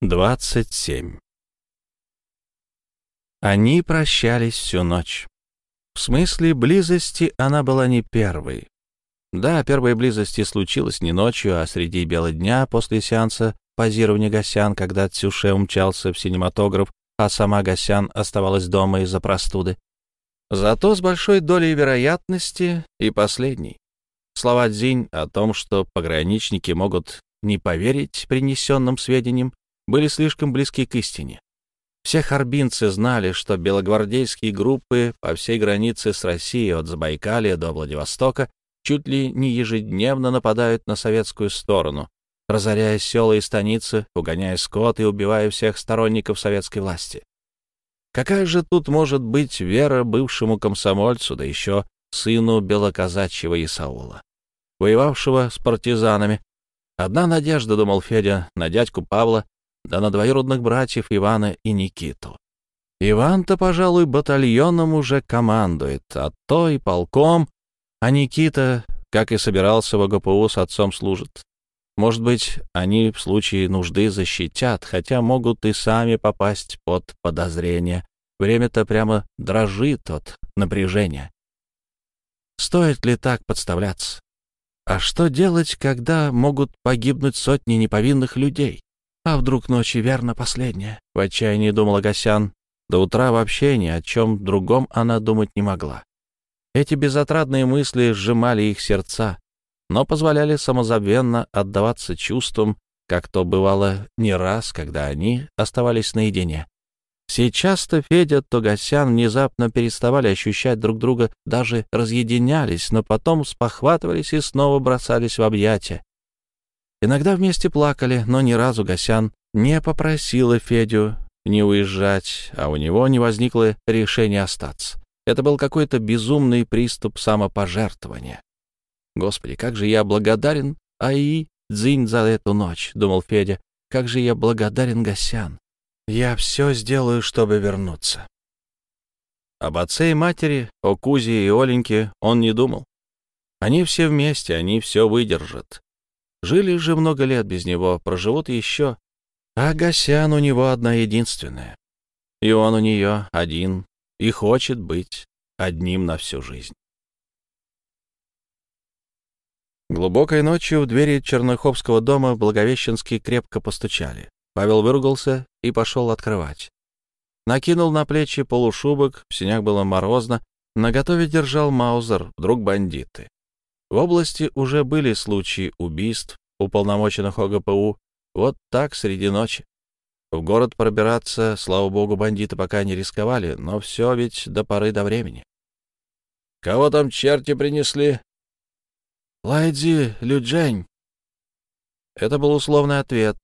27. Они прощались всю ночь. В смысле близости она была не первой. Да, первая близость и случилась не ночью, а среди бела дня после сеанса позирования Гасян, когда Цюше умчался в синематограф, а сама Гасян оставалась дома из-за простуды. Зато с большой долей вероятности и последней. Слова Дзинь о том, что пограничники могут не поверить принесенным сведениям, были слишком близки к истине. Все харбинцы знали, что белогвардейские группы по всей границе с Россией от Забайкалья до Владивостока чуть ли не ежедневно нападают на советскую сторону, разоряя села и станицы, угоняя скот и убивая всех сторонников советской власти. Какая же тут может быть вера бывшему комсомольцу, да еще сыну белоказачьего Исаула, воевавшего с партизанами? Одна надежда, думал Федя, на дядьку Павла, да на двоюродных братьев Ивана и Никиту. Иван-то, пожалуй, батальоном уже командует, а то и полком, а Никита, как и собирался в ОГПУ, с отцом служит. Может быть, они в случае нужды защитят, хотя могут и сами попасть под подозрение. Время-то прямо дрожит от напряжения. Стоит ли так подставляться? А что делать, когда могут погибнуть сотни неповинных людей? А вдруг ночи верно последняя? В отчаянии думал Агасян. До утра вообще ни о чем другом она думать не могла. Эти безотрадные мысли сжимали их сердца, но позволяли самозабвенно отдаваться чувствам, как то бывало не раз, когда они оставались наедине. Сейчас-то Федя Тогасян внезапно переставали ощущать друг друга, даже разъединялись, но потом спохватывались и снова бросались в объятия. Иногда вместе плакали, но ни разу Гасян не попросила Федю не уезжать, а у него не возникло решения остаться. Это был какой-то безумный приступ самопожертвования. «Господи, как же я благодарен Аи Дзинь за эту ночь», — думал Федя. «Как же я благодарен Гасян. Я все сделаю, чтобы вернуться». Об отце и матери, о Кузе и Оленьке он не думал. Они все вместе, они все выдержат. Жили же много лет без него, проживут еще. А Гасян у него одна единственная. И он у нее один, и хочет быть одним на всю жизнь. Глубокой ночью в двери Черныховского дома в Благовещенске крепко постучали. Павел выругался и пошел открывать. Накинул на плечи полушубок, в синях было морозно, наготове держал маузер, вдруг бандиты. В области уже были случаи убийств уполномоченных ОГПУ. Вот так среди ночи. В город пробираться, слава богу, бандиты пока не рисковали, но все ведь до поры до времени. «Кого там черти принесли?» «Лайдзи, Люджень». Это был условный ответ.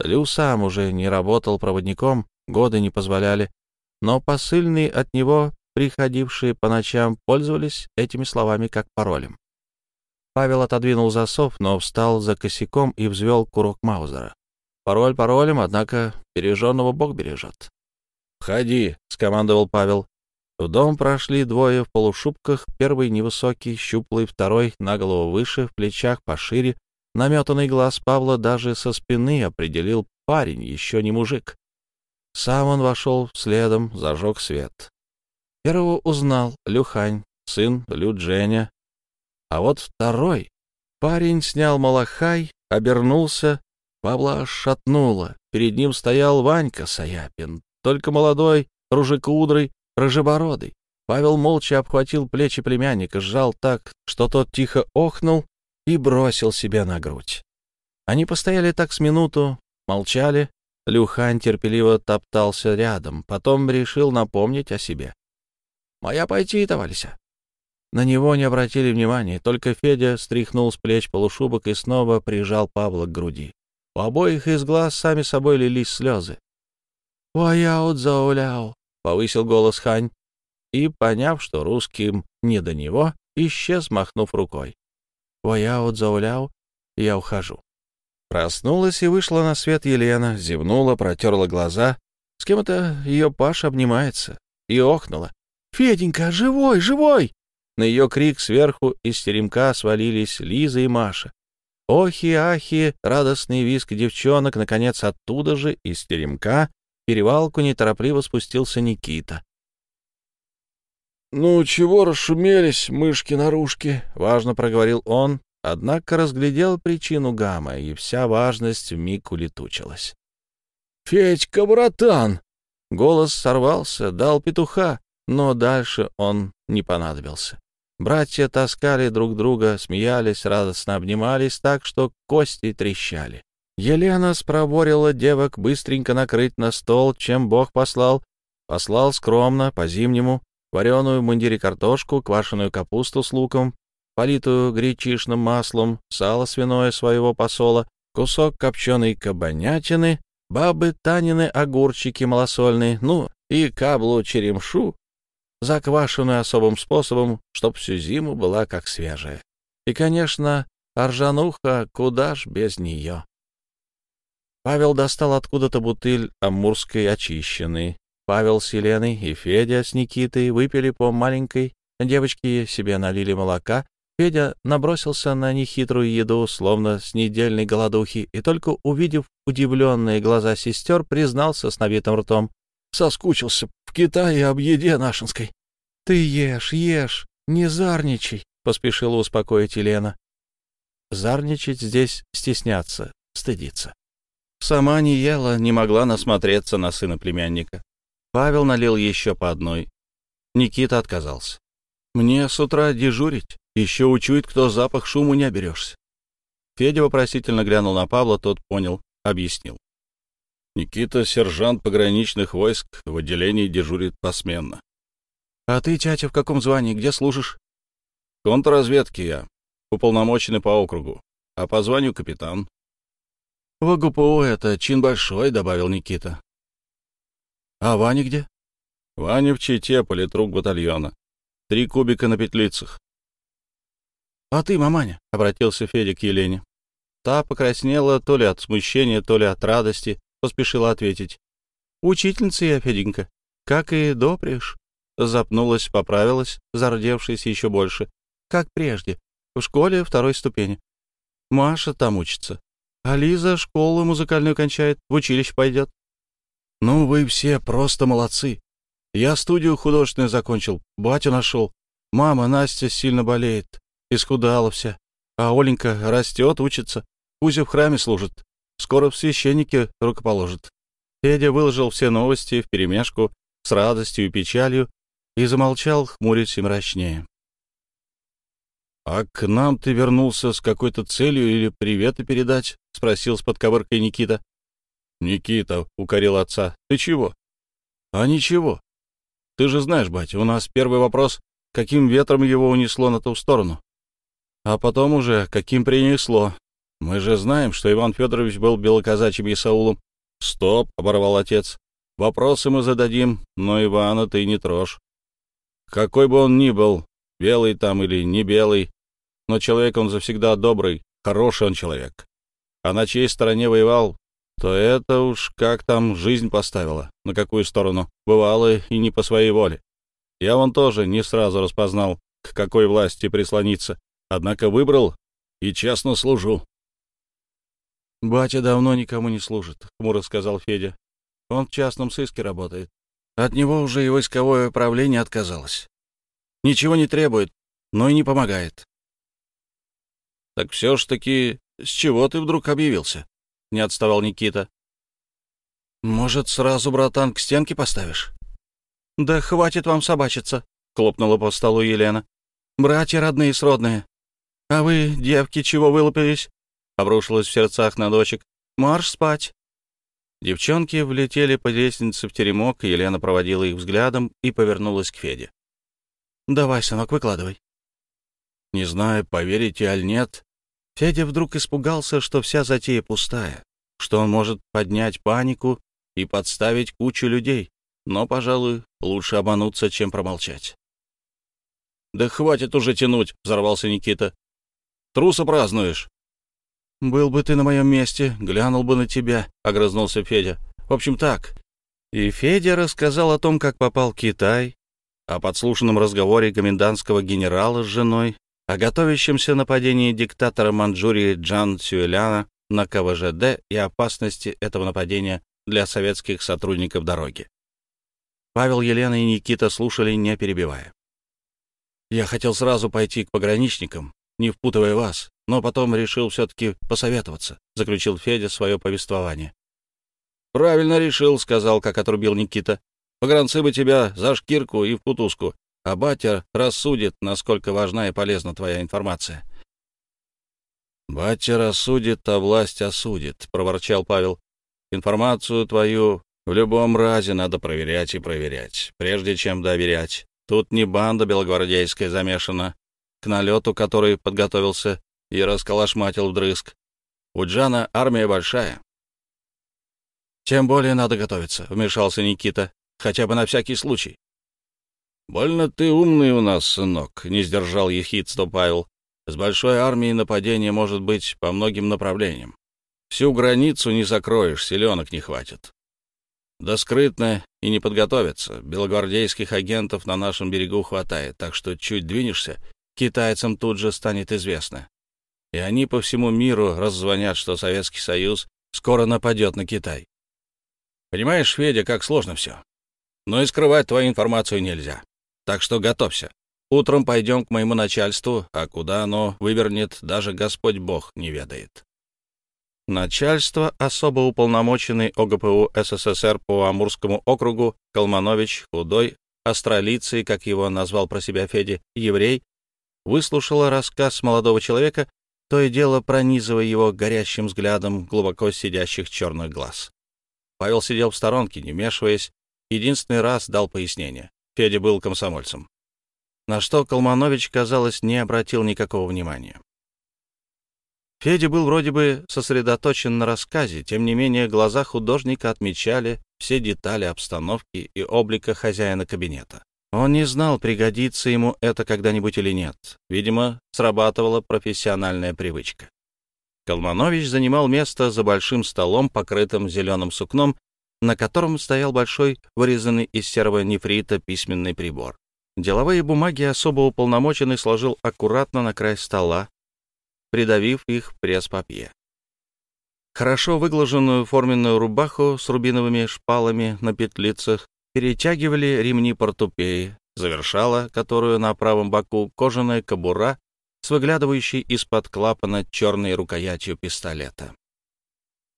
Лю сам уже не работал проводником, годы не позволяли, но посыльные от него, приходившие по ночам, пользовались этими словами как паролем. Павел отодвинул засов, но встал за косяком и взвел курок Маузера. Пароль паролем, однако береженного Бог бережет. «Входи», — скомандовал Павел. В дом прошли двое в полушубках, первый невысокий, щуплый, второй на голову выше, в плечах пошире. Наметанный глаз Павла даже со спины определил парень, еще не мужик. Сам он вошел следом, зажег свет. Первого узнал Люхань, сын Лю Дженя, а вот второй парень снял малахай, обернулся, Павла шатнуло. Перед ним стоял Ванька Саяпин, только молодой, ружекудрый, рыжебородый. Павел молча обхватил плечи племянника, сжал так, что тот тихо охнул и бросил себе на грудь. Они постояли так с минуту, молчали. Люхань терпеливо топтался рядом, потом решил напомнить о себе. «Моя пойти, товарища. На него не обратили внимания, только Федя стряхнул с плеч полушубок и снова прижал Павла к груди. У обоих из глаз сами собой лились слезы. «Ваяут зауляу», — повысил голос Хань, и, поняв, что русским не до него, исчез, махнув рукой. «Ваяут зауляу, я ухожу». Проснулась и вышла на свет Елена, зевнула, протерла глаза. С кем это ее Паша обнимается? И охнула. «Феденька, живой, живой!» На ее крик сверху из теремка свалились Лиза и Маша. Охи-ахи, радостный виск девчонок, наконец, оттуда же, из теремка, в перевалку неторопливо спустился Никита. «Ну, чего расшумелись, мышки-нарушки?» — важно проговорил он, однако разглядел причину гамма, и вся важность вмиг улетучилась. «Федька, братан!» Голос сорвался, дал петуха, но дальше он не понадобился. Братья таскали друг друга, смеялись, радостно обнимались так, что кости трещали. Елена спроборила девок быстренько накрыть на стол, чем Бог послал. Послал скромно, по-зимнему, вареную в мундире картошку, квашеную капусту с луком, политую гречишным маслом, сало свиное своего посола, кусок копченой кабанятины, бабы Танины огурчики малосольные, ну и каблу черемшу, заквашенную особым способом, чтоб всю зиму была как свежая. И, конечно, ржануха, куда ж без нее. Павел достал откуда-то бутыль амурской очищенной. Павел с Еленой и Федя с Никитой выпили по маленькой, девочки себе налили молока, Федя набросился на нехитрую еду, словно с недельной голодухи, и только увидев удивленные глаза сестер, признался с набитым ртом. «Соскучился в Китае об еде нашинской». «Ты ешь, ешь, не зарничай», — поспешила успокоить Елена. Зарничать здесь стесняться, стыдиться. Сама не ела, не могла насмотреться на сына племянника. Павел налил еще по одной. Никита отказался. «Мне с утра дежурить. Еще учует, кто запах шуму не оберешься». Федя вопросительно глянул на Павла, тот понял, объяснил. Никита — сержант пограничных войск, в отделении дежурит посменно. «А ты, тятя, в каком звании? Где служишь?» «Контрразведки я, уполномоченный по округу, а по званию капитан». «В ГПУ это чин большой», — добавил Никита. «А Ваня где?» «Ваня в Чите, политрук батальона. Три кубика на петлицах». «А ты, маманя?» — обратился Федя к Елене. Та покраснела то ли от смущения, то ли от радости, поспешила ответить. «Учительница я, Феденька, как и допрежь». Запнулась, поправилась, зардевшись еще больше. Как прежде, в школе второй ступени. Маша там учится. А Лиза школу музыкальную кончает, в училище пойдет. Ну, вы все просто молодцы. Я студию художественную закончил, батю нашел. Мама Настя сильно болеет, исхудала вся. А Оленька растет, учится. Кузя в храме служит. Скоро в священнике рукоположит. Федя выложил все новости вперемешку с радостью и печалью, и замолчал, хмурясь и мрачнее. — А к нам ты вернулся с какой-то целью или приветы передать? — спросил с подковыркой Никита. — Никита, — укорил отца, — ты чего? — А ничего. Ты же знаешь, батя, у нас первый вопрос, каким ветром его унесло на ту сторону. А потом уже, каким принесло. Мы же знаем, что Иван Федорович был белоказачьим Исаулом. — Стоп, — оборвал отец. — Вопросы мы зададим, но Ивана ты не трожь. Какой бы он ни был, белый там или не белый, но человек он завсегда добрый, хороший он человек. А на чьей стороне воевал, то это уж как там жизнь поставила, на какую сторону, бывало и не по своей воле. Я вон тоже не сразу распознал, к какой власти прислониться, однако выбрал и честно служу. «Батя давно никому не служит», — хмуро сказал Федя. «Он в частном сыске работает. От него уже и войсковое управление отказалось. Ничего не требует, но и не помогает. — Так все ж таки, с чего ты вдруг объявился? — не отставал Никита. — Может, сразу, братан, к стенке поставишь? — Да хватит вам собачиться, — хлопнула по столу Елена. — Братья родные сродные. А вы, девки, чего вылупились? — обрушилась в сердцах на дочек. — Марш спать. Девчонки влетели по лестнице в теремок, Елена проводила их взглядом и повернулась к Феде. «Давай, сынок, выкладывай». Не знаю, поверите аль нет, Федя вдруг испугался, что вся затея пустая, что он может поднять панику и подставить кучу людей, но, пожалуй, лучше обмануться, чем промолчать. «Да хватит уже тянуть!» — взорвался Никита. «Труса празднуешь!» «Был бы ты на моем месте, глянул бы на тебя», — огрызнулся Федя. «В общем, так». И Федя рассказал о том, как попал в Китай, о подслушанном разговоре комендантского генерала с женой, о готовящемся нападении диктатора Манчжурии Джан Сюэляна на КВЖД и опасности этого нападения для советских сотрудников дороги. Павел, Елена и Никита слушали, не перебивая. «Я хотел сразу пойти к пограничникам, не впутывая вас, но потом решил все-таки посоветоваться», — заключил Федя свое повествование. «Правильно решил», — сказал, как отрубил Никита. «Погранцы бы тебя за шкирку и в кутузку, а батя рассудит, насколько важна и полезна твоя информация». «Батя рассудит, а власть осудит», — проворчал Павел. «Информацию твою в любом разе надо проверять и проверять, прежде чем доверять. Тут не банда белогвардейская замешана, к налету который подготовился и расколошматил вдрызг. У Джана армия большая, «Тем более надо готовиться», — вмешался Никита, — «хотя бы на всякий случай». «Больно ты умный у нас, сынок», — не сдержал ехидство Павел. «С большой армией нападение может быть по многим направлениям. Всю границу не закроешь, селенок не хватит. Да скрытно и не подготовиться. Белогвардейских агентов на нашем берегу хватает, так что чуть двинешься, китайцам тут же станет известно. И они по всему миру раззвонят, что Советский Союз скоро нападет на Китай. Понимаешь, Федя, как сложно все. Но и скрывать твою информацию нельзя. Так что готовься. Утром пойдем к моему начальству, а куда оно вывернет, даже Господь Бог не ведает. Начальство, особо уполномоченный ОГПУ СССР по Амурскому округу, Калманович, худой, астролицей, как его назвал про себя Федя, еврей, выслушала рассказ молодого человека, то и дело пронизывая его горящим взглядом глубоко сидящих черных глаз. Павел сидел в сторонке, не вмешиваясь. Единственный раз дал пояснение. Федя был комсомольцем. На что Колманович, казалось, не обратил никакого внимания. Федя был вроде бы сосредоточен на рассказе, тем не менее глаза художника отмечали все детали обстановки и облика хозяина кабинета. Он не знал, пригодится ему это когда-нибудь или нет. Видимо, срабатывала профессиональная привычка. Колманович занимал место за большим столом, покрытым зеленым сукном, на котором стоял большой, вырезанный из серого нефрита письменный прибор. Деловые бумаги особо уполномоченный сложил аккуратно на край стола, придавив их пресс-папье. Хорошо выглаженную форменную рубаху с рубиновыми шпалами на петлицах перетягивали ремни портупеи, завершала которую на правом боку кожаная кобура с выглядывающей из-под клапана черной рукоятью пистолета.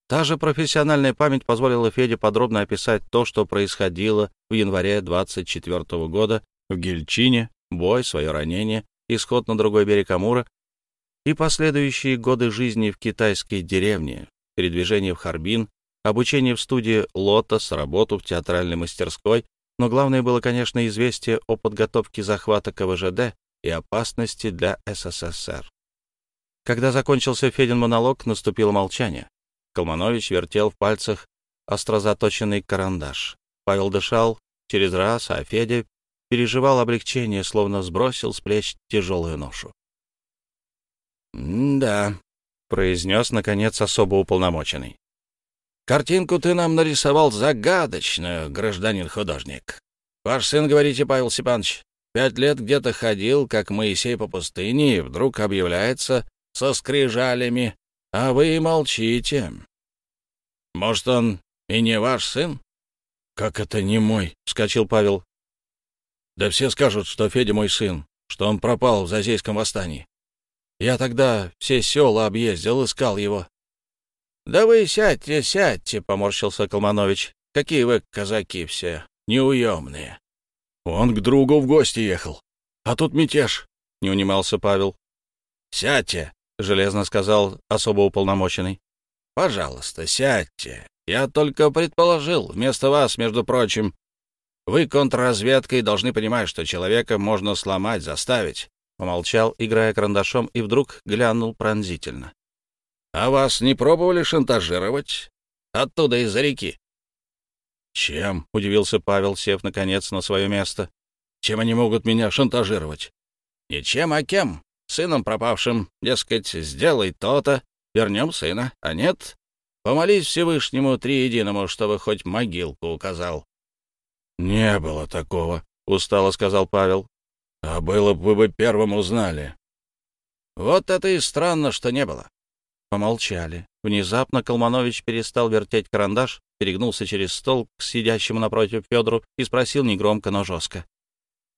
Та же профессиональная память позволила Феде подробно описать то, что происходило в январе 24 -го года в Гельчине, бой, свое ранение, исход на другой берег Амура и последующие годы жизни в китайской деревне, передвижение в Харбин, обучение в студии «Лотос», работу в театральной мастерской, но главное было, конечно, известие о подготовке захвата КВЖД и опасности для СССР. Когда закончился Федин монолог, наступило молчание. Колманович вертел в пальцах острозаточенный карандаш. Павел дышал через раз, а Федя переживал облегчение, словно сбросил с плеч тяжелую ношу. «Да», — произнес, наконец, особо уполномоченный. «Картинку ты нам нарисовал загадочную, гражданин художник. Ваш сын, говорите, Павел Степанович, Пять лет где-то ходил, как Моисей по пустыне, и вдруг объявляется со скрижалями, а вы молчите. Может, он и не ваш сын? — Как это не мой? — вскочил Павел. — Да все скажут, что Федя мой сын, что он пропал в Зазейском восстании. Я тогда все села объездил, искал его. — Да вы сядьте, сядьте, — поморщился Колманович. — Какие вы казаки все, неуемные. Он к другу в гости ехал. А тут мятеж, — не унимался Павел. — Сядьте, — железно сказал особо уполномоченный. — Пожалуйста, сядьте. Я только предположил, вместо вас, между прочим. Вы контрразведкой должны понимать, что человека можно сломать, заставить. Помолчал, играя карандашом, и вдруг глянул пронзительно. — А вас не пробовали шантажировать? Оттуда, из-за реки. «Чем?» — удивился Павел, сев, наконец, на свое место. «Чем они могут меня шантажировать?» «Ничем, а кем? Сыном пропавшим. Дескать, сделай то-то, вернем сына. А нет, помолись Всевышнему Триединому, чтобы хоть могилку указал». «Не было такого», — устало сказал Павел. «А было бы вы бы первым узнали. Вот это и странно, что не было. Помолчали. Внезапно Колманович перестал вертеть карандаш, перегнулся через стол к сидящему напротив Федору и спросил негромко, но жестко.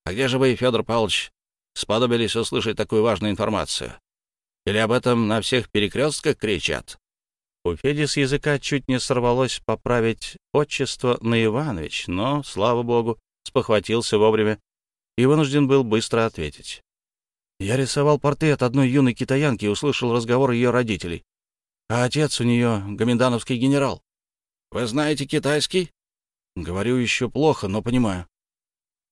«А где же вы, Федор Павлович, сподобились услышать такую важную информацию? Или об этом на всех перекрестках кричат?» У Феди с языка чуть не сорвалось поправить отчество на Иванович, но, слава богу, спохватился вовремя и вынужден был быстро ответить. Я рисовал портрет одной юной китаянки и услышал разговор ее родителей. А отец у нее гоминдановский генерал. Вы знаете китайский? Говорю еще плохо, но понимаю.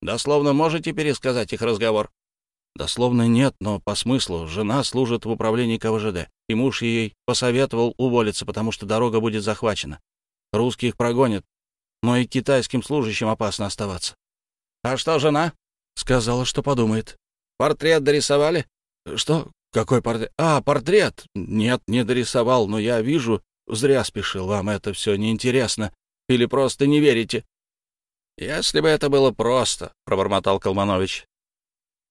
Дословно можете пересказать их разговор? Дословно нет, но по смыслу. Жена служит в управлении КВЖД, и муж ей посоветовал уволиться, потому что дорога будет захвачена. Русских прогонят, но и китайским служащим опасно оставаться. А что жена? Сказала, что подумает. Портрет дорисовали? Что? Какой портрет? А, портрет. Нет, не дорисовал, но я вижу, зря спешил. Вам это все неинтересно. Или просто не верите? Если бы это было просто, пробормотал Колманович.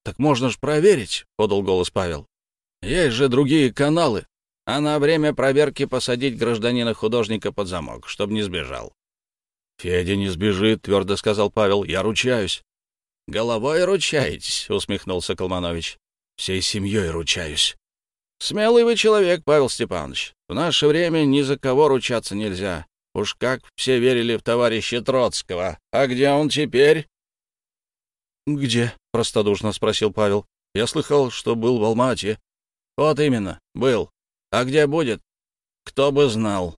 Так можно ж проверить, подал голос Павел. Есть же другие каналы. А на время проверки посадить гражданина-художника под замок, чтобы не сбежал. Федя не сбежит, твердо сказал Павел. Я ручаюсь. «Головой ручаетесь», — усмехнулся Колманович. «Всей семьей ручаюсь». «Смелый вы человек, Павел Степанович. В наше время ни за кого ручаться нельзя. Уж как все верили в товарища Троцкого. А где он теперь?» «Где?» — простодушно спросил Павел. «Я слыхал, что был в Алмате». «Вот именно, был. А где будет? Кто бы знал.